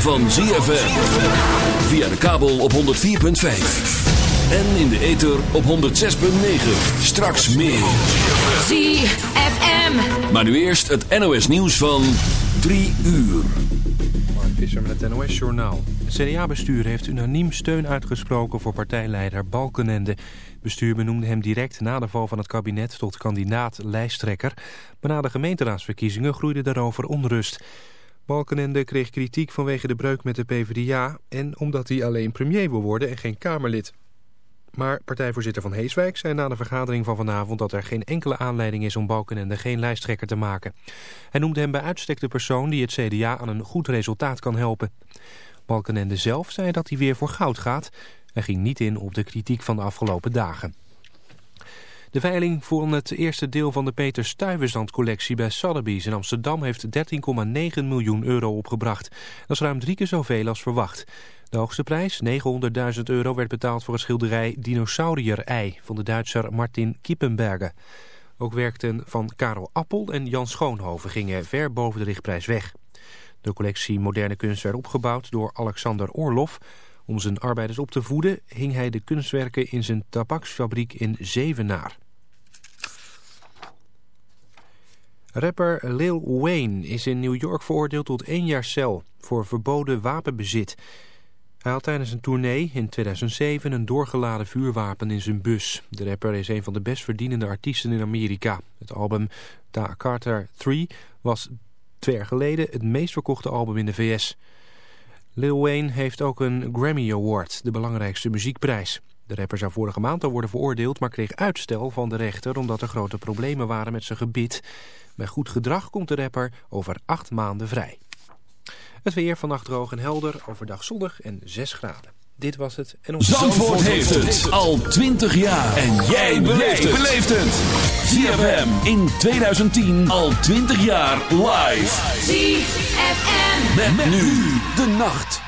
van ZFM. Via de kabel op 104.5. En in de ether op 106.9. Straks meer. ZFM. Maar nu eerst het NOS nieuws van 3 uur. Mark Visser met het NOS Journaal. Het CDA-bestuur heeft unaniem steun uitgesproken voor partijleider Balkenende. bestuur benoemde hem direct na de val van het kabinet tot kandidaat lijsttrekker. Maar na de gemeenteraadsverkiezingen groeide daarover onrust. Balkenende kreeg kritiek vanwege de breuk met de PvdA... en omdat hij alleen premier wil worden en geen Kamerlid. Maar partijvoorzitter Van Heeswijk zei na de vergadering van vanavond... dat er geen enkele aanleiding is om Balkenende geen lijsttrekker te maken. Hij noemde hem bij uitstek de persoon die het CDA aan een goed resultaat kan helpen. Balkenende zelf zei dat hij weer voor goud gaat... en ging niet in op de kritiek van de afgelopen dagen. De veiling voor het eerste deel van de Peter Stuyvesant-collectie bij Sotheby's in Amsterdam heeft 13,9 miljoen euro opgebracht. Dat is ruim drie keer zoveel als verwacht. De hoogste prijs, 900.000 euro, werd betaald voor een schilderij Dinosaurier-ei van de Duitser Martin Kippenberger. Ook werkten van Karel Appel en Jan Schoonhoven gingen ver boven de richtprijs weg. De collectie moderne kunst werd opgebouwd door Alexander Orlof om zijn arbeiders op te voeden hing hij de kunstwerken in zijn tabaksfabriek in Zevenaar. Rapper Lil Wayne is in New York veroordeeld tot één jaar cel voor verboden wapenbezit. Hij had tijdens een tournee in 2007 een doorgeladen vuurwapen in zijn bus. De rapper is een van de best verdienende artiesten in Amerika. Het album Da Carter 3 was twee jaar geleden het meest verkochte album in de VS. Lil Wayne heeft ook een Grammy Award, de belangrijkste muziekprijs. De rapper zou vorige maand al worden veroordeeld, maar kreeg uitstel van de rechter omdat er grote problemen waren met zijn gebit. Bij goed gedrag komt de rapper over acht maanden vrij. Het weer vannacht droog en helder, overdag zonnig en 6 graden. Dit was het. En ons Zandvoort, heeft het al 20 jaar. En jij beleeft het. ZFM in 2010 al 20 jaar live. ZFM. met nu de nacht.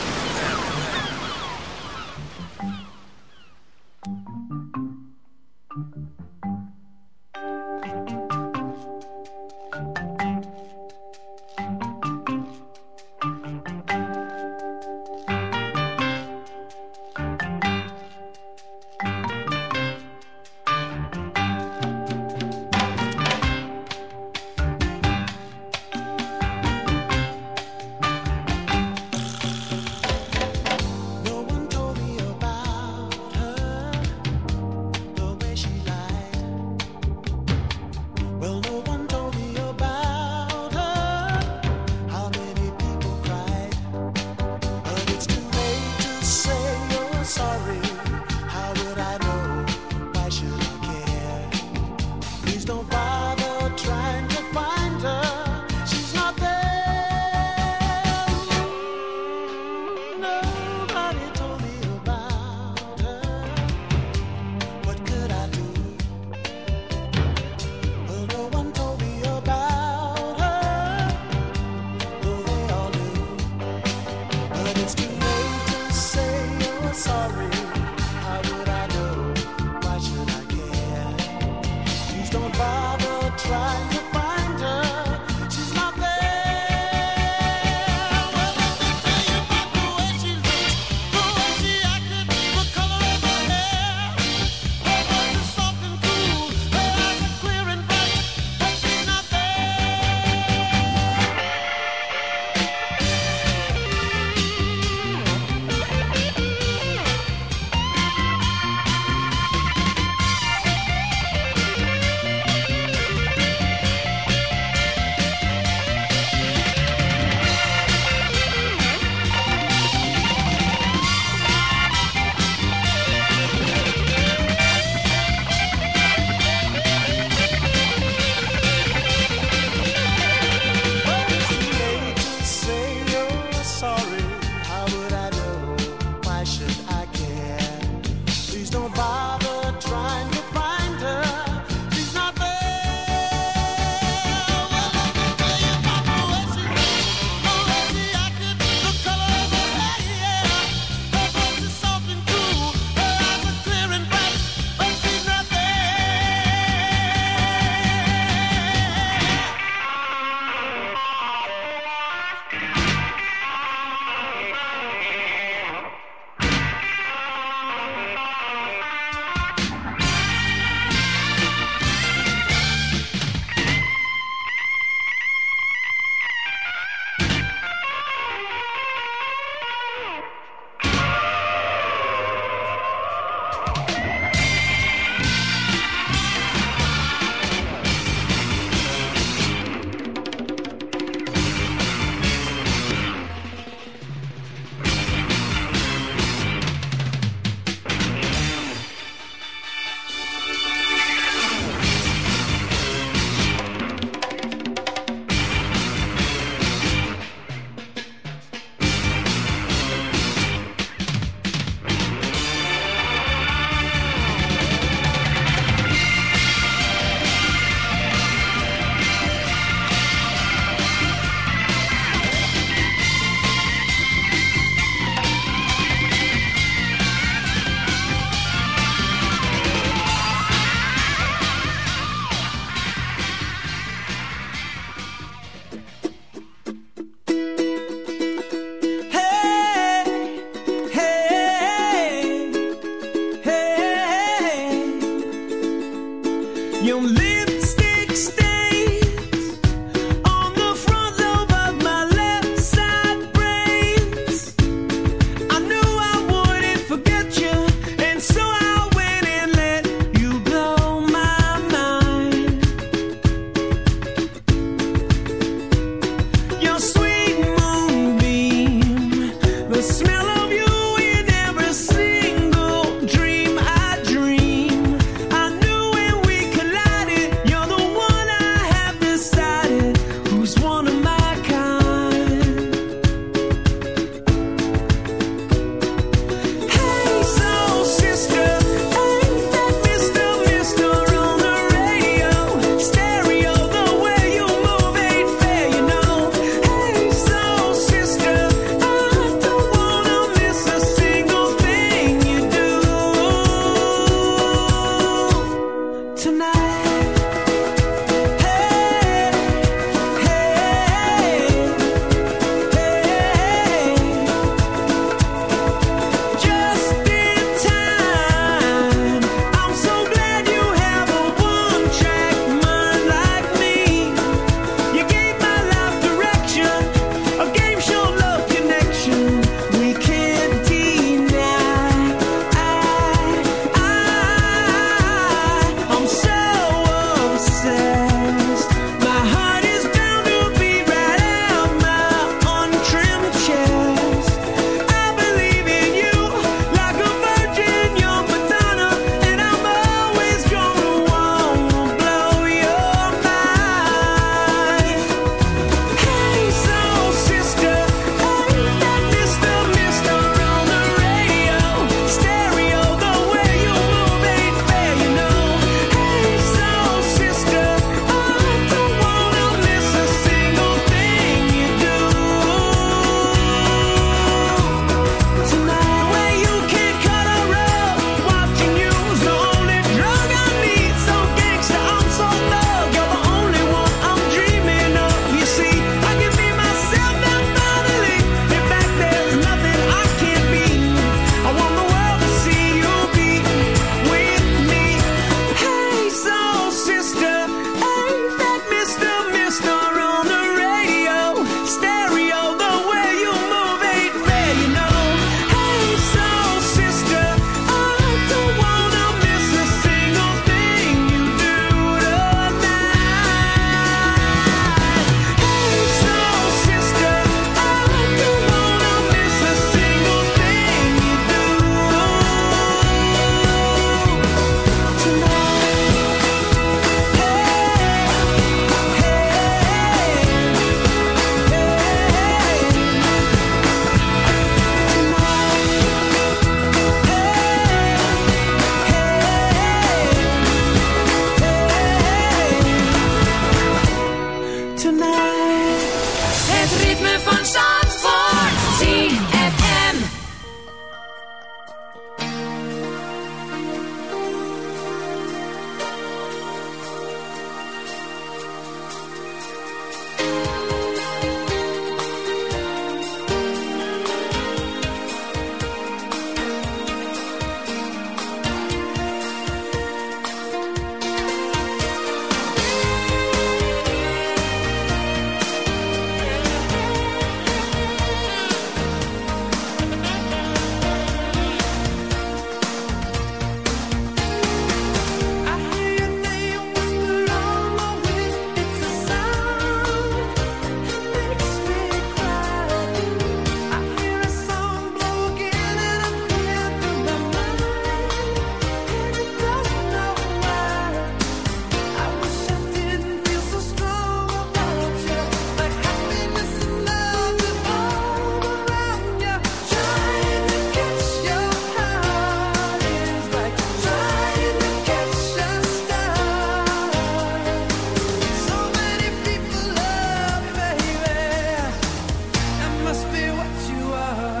must be what you are.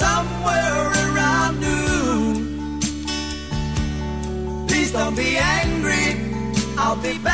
somewhere around noon. Please don't be angry, I'll be back.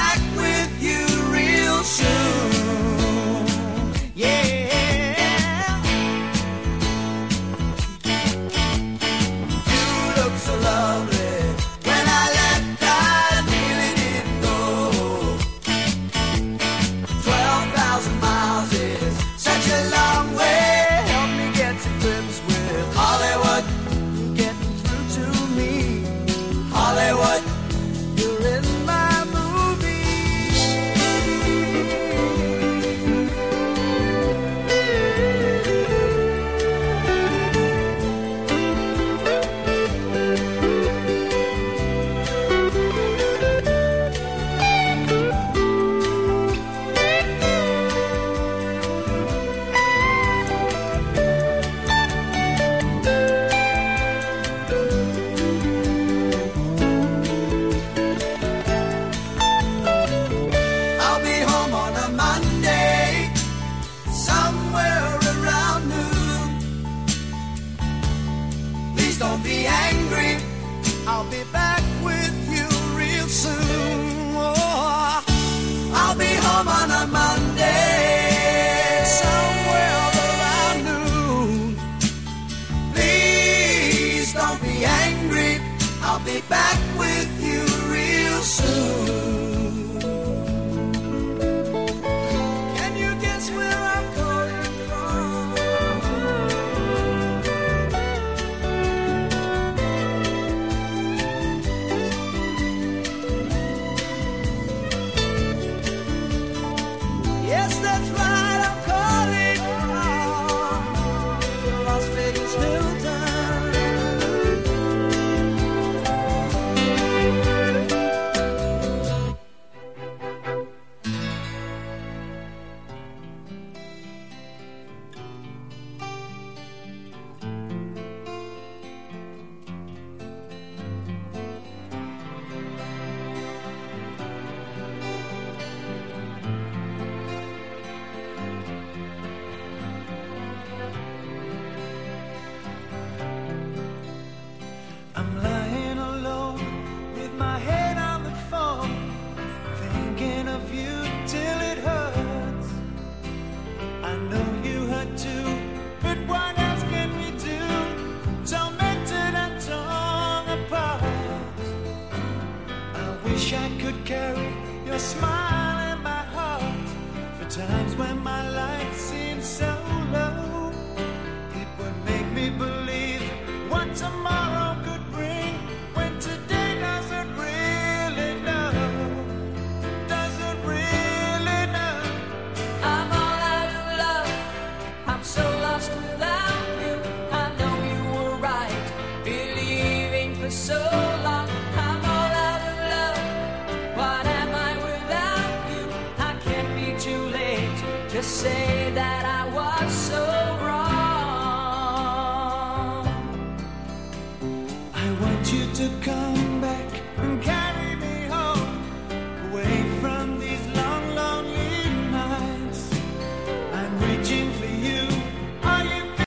that's right.